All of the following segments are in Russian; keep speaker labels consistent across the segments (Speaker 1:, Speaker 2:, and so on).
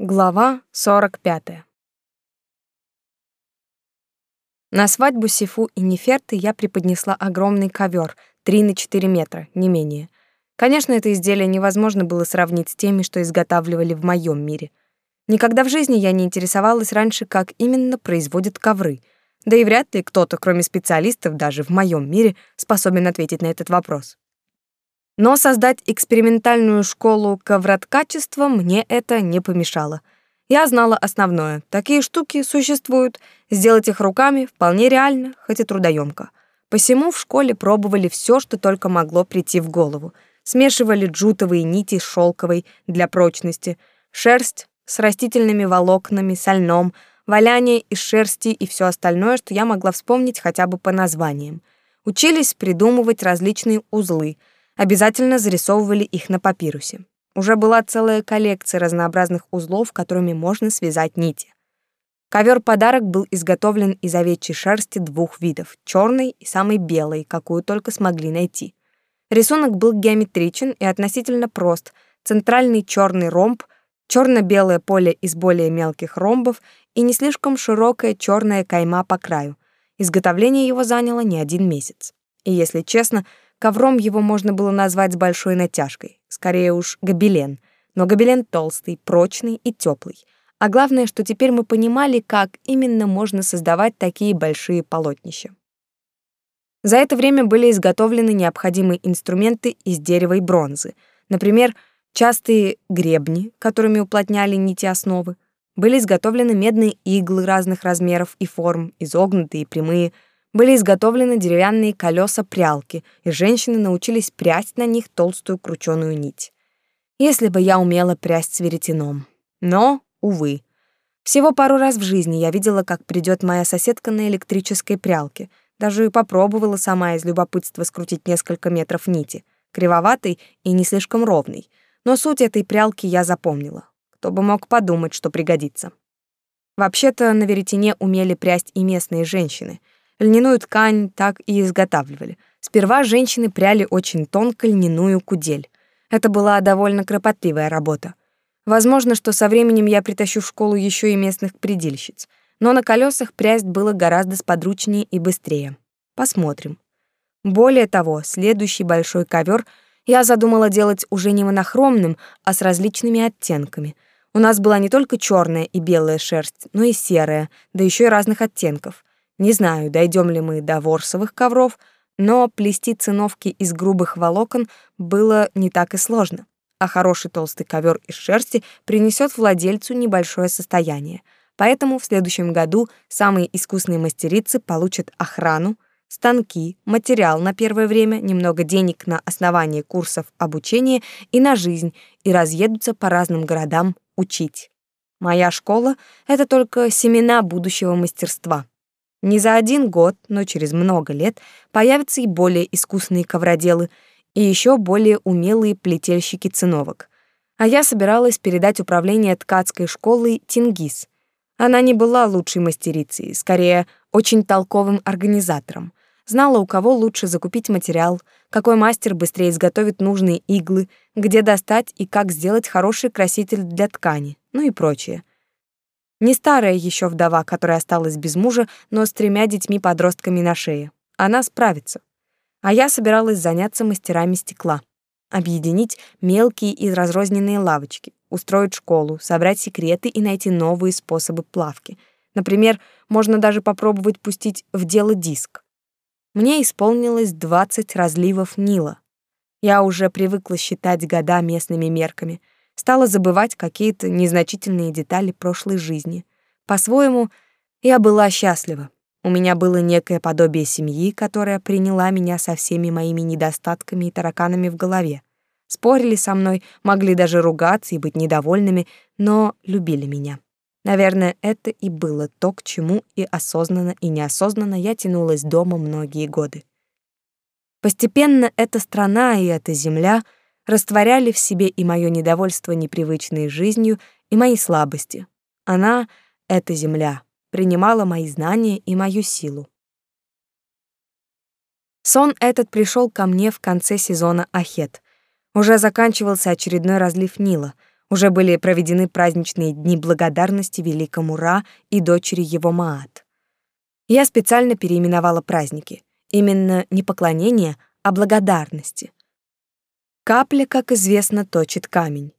Speaker 1: Глава 45. На свадьбу Сифу и Неферты я преподнесла огромный ковер, 3 на 4 метра, не менее. Конечно, это изделие невозможно было сравнить с теми, что изготавливали в моем мире. Никогда в жизни я не интересовалась раньше, как именно производят ковры. Да и вряд ли кто-то, кроме специалистов, даже в моем мире, способен ответить на этот вопрос. Но создать экспериментальную школу ковроткачества мне это не помешало. Я знала основное. Такие штуки существуют. Сделать их руками вполне реально, хоть и трудоемко. Посему в школе пробовали все, что только могло прийти в голову. Смешивали джутовые нити с шелковой для прочности, шерсть с растительными волокнами, со льном, валяние из шерсти и все остальное, что я могла вспомнить хотя бы по названиям. Учились придумывать различные узлы — Обязательно зарисовывали их на папирусе. Уже была целая коллекция разнообразных узлов, которыми можно связать нити. Ковер-подарок был изготовлен из овечьей шерсти двух видов — черной и самой белой, какую только смогли найти. Рисунок был геометричен и относительно прост. Центральный черный ромб, черно-белое поле из более мелких ромбов и не слишком широкая черная кайма по краю. Изготовление его заняло не один месяц. И, если честно, Ковром его можно было назвать с большой натяжкой, скорее уж гобелен, но гобелен толстый, прочный и теплый. А главное, что теперь мы понимали, как именно можно создавать такие большие полотнища. За это время были изготовлены необходимые инструменты из дерева и бронзы. Например, частые гребни, которыми уплотняли нити основы. Были изготовлены медные иглы разных размеров и форм, изогнутые и прямые, были изготовлены деревянные колеса-прялки, и женщины научились прясть на них толстую крученую нить. Если бы я умела прясть с веретеном. Но, увы. Всего пару раз в жизни я видела, как придет моя соседка на электрической прялке. Даже попробовала сама из любопытства скрутить несколько метров нити, кривоватой и не слишком ровной. Но суть этой прялки я запомнила. Кто бы мог подумать, что пригодится. Вообще-то на веретене умели прясть и местные женщины — Льняную ткань так и изготавливали. Сперва женщины пряли очень тонко льняную кудель. Это была довольно кропотливая работа. Возможно, что со временем я притащу в школу еще и местных предельщиц, но на колесах прясть было гораздо сподручнее и быстрее. Посмотрим. Более того, следующий большой ковер я задумала делать уже не монохромным, а с различными оттенками. У нас была не только черная и белая шерсть, но и серая, да еще и разных оттенков. Не знаю, дойдем ли мы до ворсовых ковров, но плести циновки из грубых волокон было не так и сложно, а хороший толстый ковер из шерсти принесет владельцу небольшое состояние. Поэтому в следующем году самые искусные мастерицы получат охрану, станки, материал на первое время, немного денег на основание курсов обучения и на жизнь, и разъедутся по разным городам учить. Моя школа — это только семена будущего мастерства. Не за один год, но через много лет появятся и более искусные ковроделы, и еще более умелые плетельщики циновок. А я собиралась передать управление ткацкой школой Тингис. Она не была лучшей мастерицей, скорее, очень толковым организатором. Знала, у кого лучше закупить материал, какой мастер быстрее изготовит нужные иглы, где достать и как сделать хороший краситель для ткани, ну и прочее. Не старая еще вдова, которая осталась без мужа, но с тремя детьми-подростками на шее. Она справится. А я собиралась заняться мастерами стекла. Объединить мелкие и разрозненные лавочки, устроить школу, собрать секреты и найти новые способы плавки. Например, можно даже попробовать пустить в дело диск. Мне исполнилось 20 разливов Нила. Я уже привыкла считать года местными мерками — стала забывать какие-то незначительные детали прошлой жизни. По-своему, я была счастлива. У меня было некое подобие семьи, которая приняла меня со всеми моими недостатками и тараканами в голове. Спорили со мной, могли даже ругаться и быть недовольными, но любили меня. Наверное, это и было то, к чему и осознанно, и неосознанно я тянулась дома многие годы. Постепенно эта страна и эта земля — растворяли в себе и мое недовольство непривычной жизнью, и мои слабости. Она, эта земля, принимала мои знания и мою силу. Сон этот пришел ко мне в конце сезона Ахет. Уже заканчивался очередной разлив Нила. Уже были проведены праздничные дни благодарности великому Ра и дочери его Маат. Я специально переименовала праздники. Именно не поклонение, а благодарности. Капля, как известно, точит камень.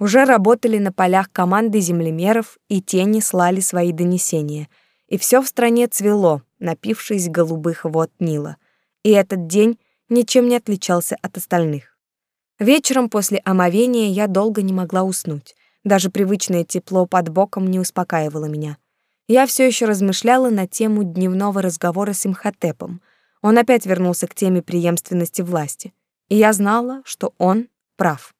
Speaker 1: Уже работали на полях команды землемеров, и тени слали свои донесения. И все в стране цвело, напившись голубых вод Нила. И этот день ничем не отличался от остальных. Вечером после омовения я долго не могла уснуть. Даже привычное тепло под боком не успокаивало меня. Я все еще размышляла на тему дневного разговора с Имхотепом. Он опять вернулся к теме преемственности власти. И я знала, что он прав.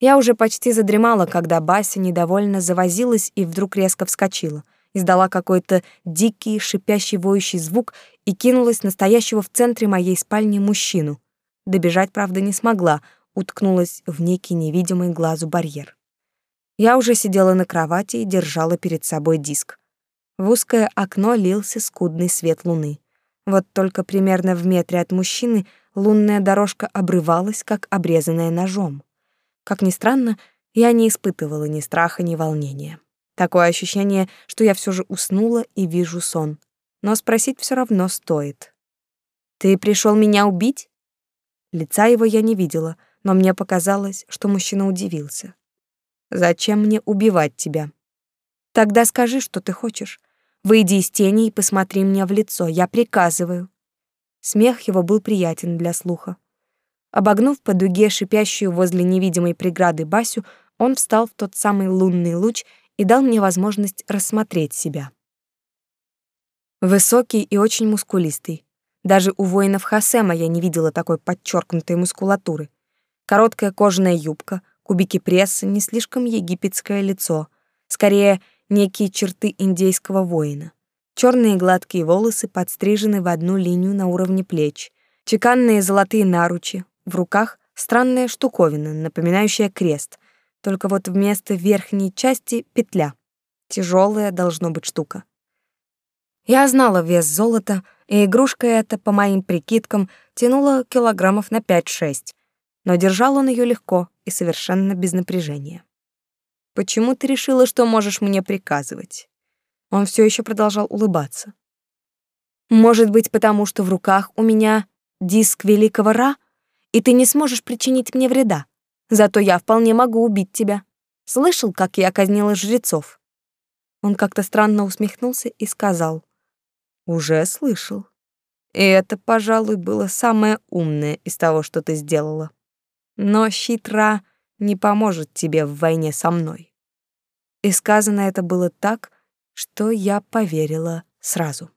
Speaker 1: Я уже почти задремала, когда Бася недовольно завозилась и вдруг резко вскочила, издала какой-то дикий, шипящий, воющий звук и кинулась настоящего в центре моей спальни мужчину. Добежать, правда, не смогла, уткнулась в некий невидимый глазу барьер. Я уже сидела на кровати и держала перед собой диск. В узкое окно лился скудный свет луны. Вот только примерно в метре от мужчины лунная дорожка обрывалась, как обрезанная ножом. Как ни странно, я не испытывала ни страха, ни волнения. Такое ощущение, что я все же уснула и вижу сон. Но спросить все равно стоит. «Ты пришел меня убить?» Лица его я не видела, но мне показалось, что мужчина удивился. «Зачем мне убивать тебя?» «Тогда скажи, что ты хочешь. Выйди из тени и посмотри мне в лицо, я приказываю». Смех его был приятен для слуха. Обогнув по дуге шипящую возле невидимой преграды Басю, он встал в тот самый лунный луч и дал мне возможность рассмотреть себя. Высокий и очень мускулистый. Даже у воинов Хасема я не видела такой подчеркнутой мускулатуры. Короткая кожаная юбка, кубики пресса, не слишком египетское лицо, скорее некие черты индейского воина. Черные гладкие волосы подстрижены в одну линию на уровне плеч, чеканные золотые наручи, в руках странная штуковина, напоминающая крест, только вот вместо верхней части петля. Тяжелая должно быть штука. Я знала вес золота, и игрушка эта, по моим прикидкам, тянула килограммов на 5-6 но держал он ее легко и совершенно без напряжения. «Почему ты решила, что можешь мне приказывать?» Он все еще продолжал улыбаться. «Может быть, потому что в руках у меня диск великого Ра, и ты не сможешь причинить мне вреда. Зато я вполне могу убить тебя. Слышал, как я казнила жрецов?» Он как-то странно усмехнулся и сказал. «Уже слышал. И это, пожалуй, было самое умное из того, что ты сделала. Но щитра не поможет тебе в войне со мной. И сказано это было так, что я поверила сразу.